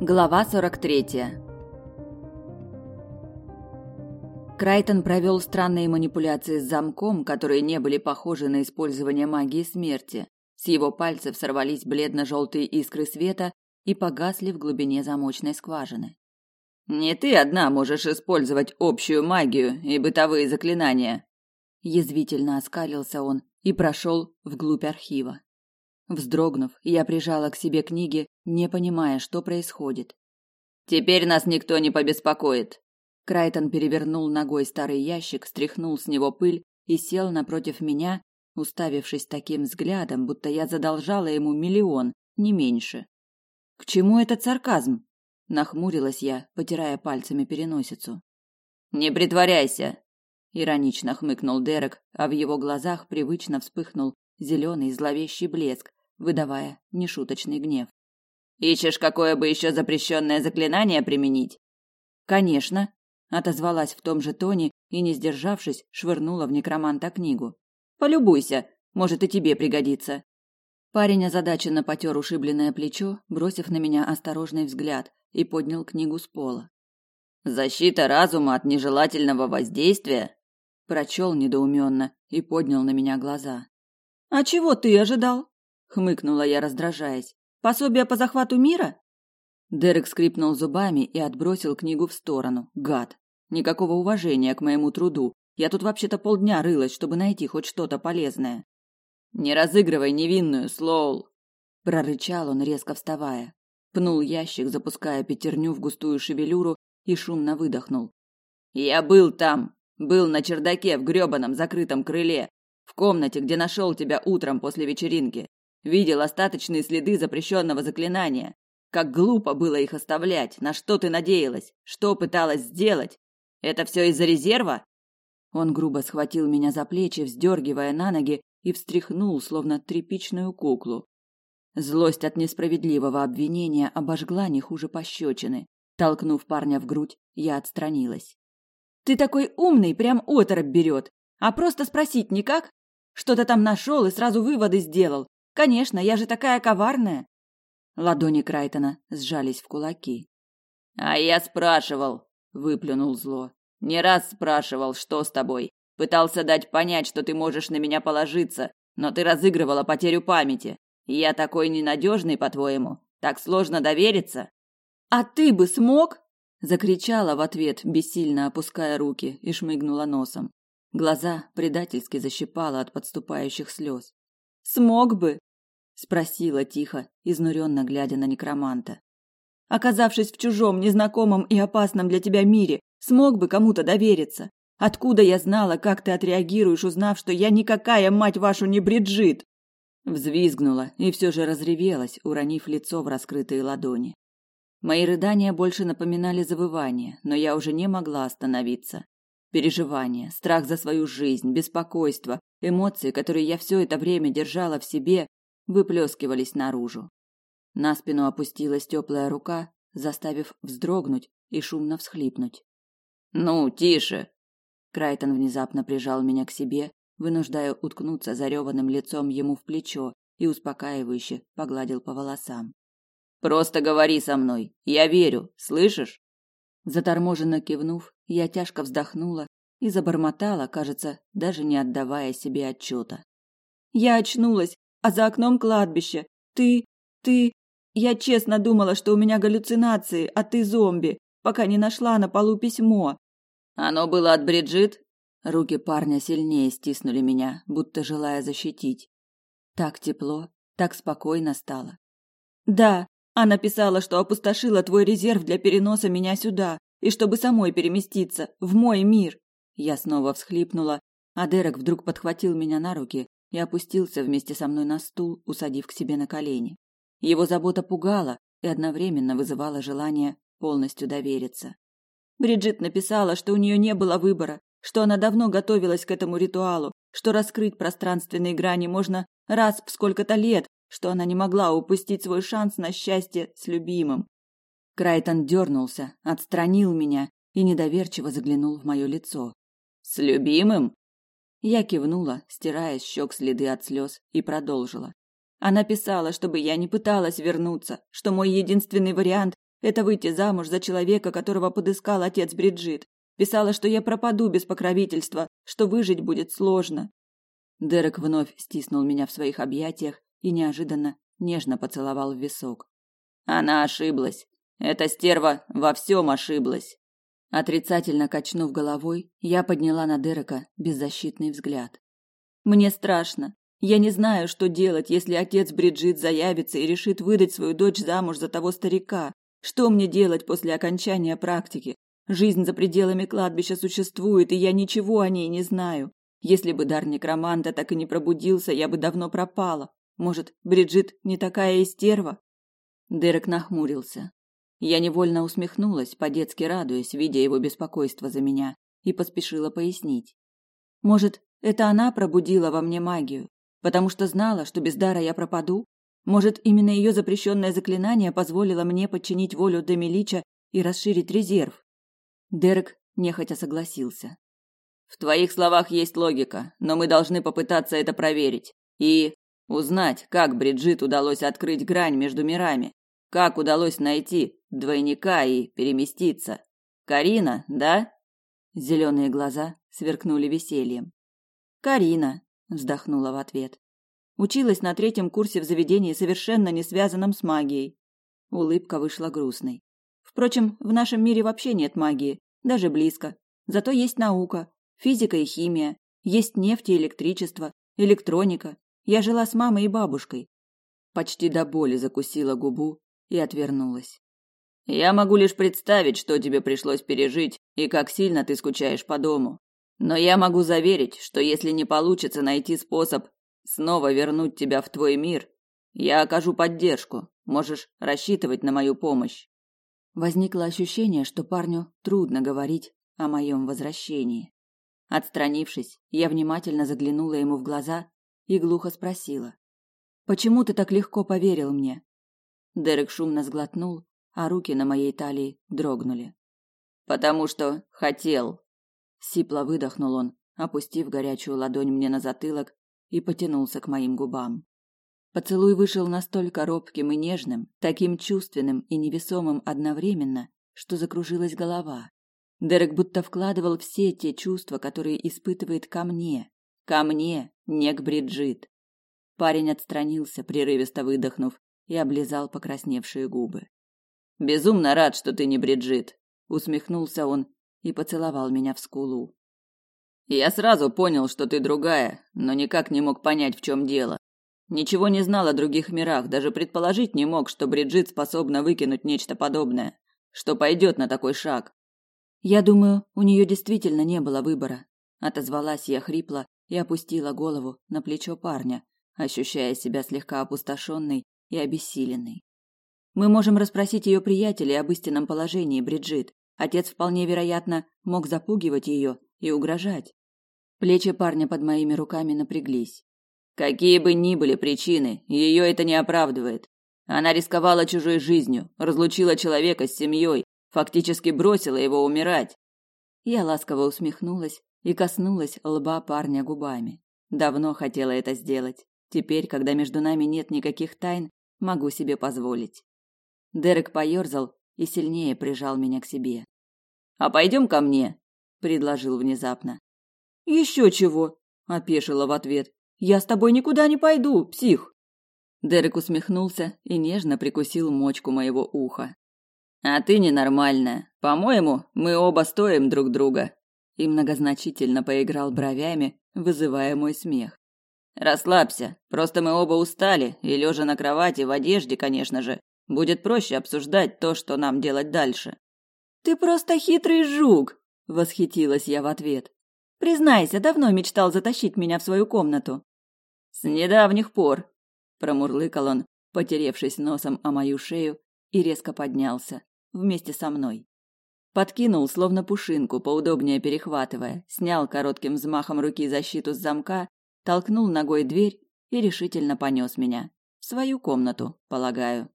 Глава 43. Крайтон провел странные манипуляции с замком, которые не были похожи на использование магии смерти. С его пальцев сорвались бледно-желтые искры света и погасли в глубине замочной скважины. «Не ты одна можешь использовать общую магию и бытовые заклинания!» Язвительно оскалился он и прошел вглубь архива. Вздрогнув, я прижала к себе книги, не понимая, что происходит. Теперь нас никто не побеспокоит. Крайтон перевернул ногой старый ящик, стряхнул с него пыль и сел напротив меня, уставившись таким взглядом, будто я задолжала ему миллион, не меньше. К чему этот сарказм? нахмурилась я, потирая пальцами переносицу. Не притворяйся, иронично хмыкнул Дерек, а в его глазах привычно вспыхнул зеленый зловещий блеск, выдавая нешуточный гнев. Ищешь, какое бы еще запрещенное заклинание применить? Конечно, отозвалась в том же тоне и, не сдержавшись, швырнула в некроманта книгу. Полюбуйся, может и тебе пригодится. Парень озадаченно потер ушибленное плечо, бросив на меня осторожный взгляд, и поднял книгу с пола. Защита разума от нежелательного воздействия? Прочел недоуменно и поднял на меня глаза. А чего ты ожидал? хмыкнула я, раздражаясь. Пособие по захвату мира? Дерек скрипнул зубами и отбросил книгу в сторону. Гад. Никакого уважения к моему труду. Я тут вообще-то полдня рылась, чтобы найти хоть что-то полезное. Не разыгрывай невинную, Слоул, прорычал он, резко вставая. Пнул ящик, запуская пятерню в густую шевелюру и шумно выдохнул. Я был там, был на чердаке в грёбаном закрытом крыле, в комнате, где нашел тебя утром после вечеринки. Видел остаточные следы запрещенного заклинания. Как глупо было их оставлять. На что ты надеялась? Что пыталась сделать? Это все из-за резерва? Он грубо схватил меня за плечи, вздергивая на ноги, и встряхнул, словно тряпичную куклу. Злость от несправедливого обвинения обожгла не хуже пощечины. Толкнув парня в грудь, я отстранилась. «Ты такой умный, прям оторопь берет. А просто спросить никак? Что-то там нашел и сразу выводы сделал. Конечно, я же такая коварная. Ладони Крайтона сжались в кулаки. А я спрашивал, выплюнул зло. Не раз спрашивал, что с тобой. Пытался дать понять, что ты можешь на меня положиться, но ты разыгрывала потерю памяти. Я такой ненадежный, по-твоему? Так сложно довериться? А ты бы смог? закричала в ответ, бессильно опуская руки и шмыгнула носом. Глаза предательски защипала от подступающих слез. Смог бы, спросила тихо, изнуренно глядя на некроманта. Оказавшись в чужом, незнакомом и опасном для тебя мире, смог бы кому-то довериться. Откуда я знала, как ты отреагируешь, узнав, что я никакая мать вашу не Бриджит? Взвизгнула и все же разревелась, уронив лицо в раскрытые ладони. Мои рыдания больше напоминали завывание, но я уже не могла остановиться. Переживания, страх за свою жизнь, беспокойство, эмоции, которые я все это время держала в себе, выплескивались наружу. На спину опустилась теплая рука, заставив вздрогнуть и шумно всхлипнуть. «Ну, тише!» Крайтон внезапно прижал меня к себе, вынуждая уткнуться зареванным лицом ему в плечо и успокаивающе погладил по волосам. «Просто говори со мной, я верю, слышишь?» Заторможенно кивнув, я тяжко вздохнула и забормотала, кажется, даже не отдавая себе отчета. «Я очнулась, а за окном кладбище. Ты... ты... Я честно думала, что у меня галлюцинации, а ты зомби, пока не нашла на полу письмо. Оно было от Бриджит? Руки парня сильнее стиснули меня, будто желая защитить. Так тепло, так спокойно стало. Да, она писала, что опустошила твой резерв для переноса меня сюда, и чтобы самой переместиться в мой мир. Я снова всхлипнула, а Дерек вдруг подхватил меня на руки и опустился вместе со мной на стул, усадив к себе на колени. Его забота пугала и одновременно вызывала желание полностью довериться. Бриджит написала, что у нее не было выбора, что она давно готовилась к этому ритуалу, что раскрыть пространственные грани можно раз в сколько-то лет, что она не могла упустить свой шанс на счастье с любимым. Крайтон дернулся, отстранил меня и недоверчиво заглянул в мое лицо. «С любимым?» Я кивнула, стирая с щек следы от слез, и продолжила. Она писала, чтобы я не пыталась вернуться, что мой единственный вариант Это выйти замуж за человека, которого подыскал отец Бриджит. Писала, что я пропаду без покровительства, что выжить будет сложно. Дерек вновь стиснул меня в своих объятиях и неожиданно нежно поцеловал в висок. Она ошиблась. Эта стерва во всем ошиблась. Отрицательно качнув головой, я подняла на Дерека беззащитный взгляд. Мне страшно. Я не знаю, что делать, если отец Бриджит заявится и решит выдать свою дочь замуж за того старика. Что мне делать после окончания практики? Жизнь за пределами кладбища существует, и я ничего о ней не знаю. Если бы дар некроманта так и не пробудился, я бы давно пропала. Может, Бриджит не такая истерва? Дерек нахмурился. Я невольно усмехнулась, по-детски радуясь, видя его беспокойство за меня, и поспешила пояснить. Может, это она пробудила во мне магию, потому что знала, что без дара я пропаду? Может, именно ее запрещенное заклинание позволило мне подчинить волю Демилича и расширить резерв? Дерек нехотя согласился. В твоих словах есть логика, но мы должны попытаться это проверить и узнать, как Бриджит удалось открыть грань между мирами, как удалось найти двойника и переместиться. Карина, да? Зеленые глаза сверкнули весельем. Карина, вздохнула в ответ. Училась на третьем курсе в заведении, совершенно не связанном с магией. Улыбка вышла грустной. Впрочем, в нашем мире вообще нет магии, даже близко. Зато есть наука, физика и химия, есть нефть и электричество, электроника. Я жила с мамой и бабушкой. Почти до боли закусила губу и отвернулась. Я могу лишь представить, что тебе пришлось пережить и как сильно ты скучаешь по дому. Но я могу заверить, что если не получится найти способ снова вернуть тебя в твой мир, я окажу поддержку. Можешь рассчитывать на мою помощь. Возникло ощущение, что парню трудно говорить о моем возвращении. Отстранившись, я внимательно заглянула ему в глаза и глухо спросила: "Почему ты так легко поверил мне?" Дерек шумно сглотнул, а руки на моей талии дрогнули. "Потому что хотел", сипло выдохнул он, опустив горячую ладонь мне на затылок и потянулся к моим губам. Поцелуй вышел настолько робким и нежным, таким чувственным и невесомым одновременно, что закружилась голова. Дерек будто вкладывал все те чувства, которые испытывает ко мне. Ко мне, не к Бриджит. Парень отстранился, прерывисто выдохнув, и облизал покрасневшие губы. «Безумно рад, что ты не Бриджит», — усмехнулся он и поцеловал меня в скулу. «Я сразу понял, что ты другая, но никак не мог понять, в чем дело. Ничего не знал о других мирах, даже предположить не мог, что Бриджит способна выкинуть нечто подобное, что пойдет на такой шаг. Я думаю, у нее действительно не было выбора, отозвалась я хрипло и опустила голову на плечо парня, ощущая себя слегка опустошенной и обессиленной. Мы можем расспросить ее приятелей об истинном положении Бриджит. Отец вполне вероятно мог запугивать ее и угрожать. Плечи парня под моими руками напряглись. Какие бы ни были причины, ее это не оправдывает. Она рисковала чужой жизнью, разлучила человека с семьей, фактически бросила его умирать. Я ласково усмехнулась и коснулась лба парня губами. Давно хотела это сделать. Теперь, когда между нами нет никаких тайн, могу себе позволить. Дерек поерзал и сильнее прижал меня к себе. А пойдем ко мне, предложил внезапно. Еще чего? опешила в ответ. Я с тобой никуда не пойду, псих. Дерек усмехнулся и нежно прикусил мочку моего уха. А ты ненормальная. По-моему, мы оба стоим друг друга. И многозначительно поиграл бровями, вызывая мой смех. Расслабься. Просто мы оба устали, и лежа на кровати в одежде, конечно же, будет проще обсуждать то, что нам делать дальше. Ты просто хитрый жук, восхитилась я в ответ. Признайся, давно мечтал затащить меня в свою комнату. С недавних пор, промурлыкал он, потеревшись носом о мою шею, и резко поднялся вместе со мной. Подкинул, словно пушинку, поудобнее перехватывая, снял коротким взмахом руки защиту с замка, толкнул ногой дверь и решительно понес меня в свою комнату, полагаю.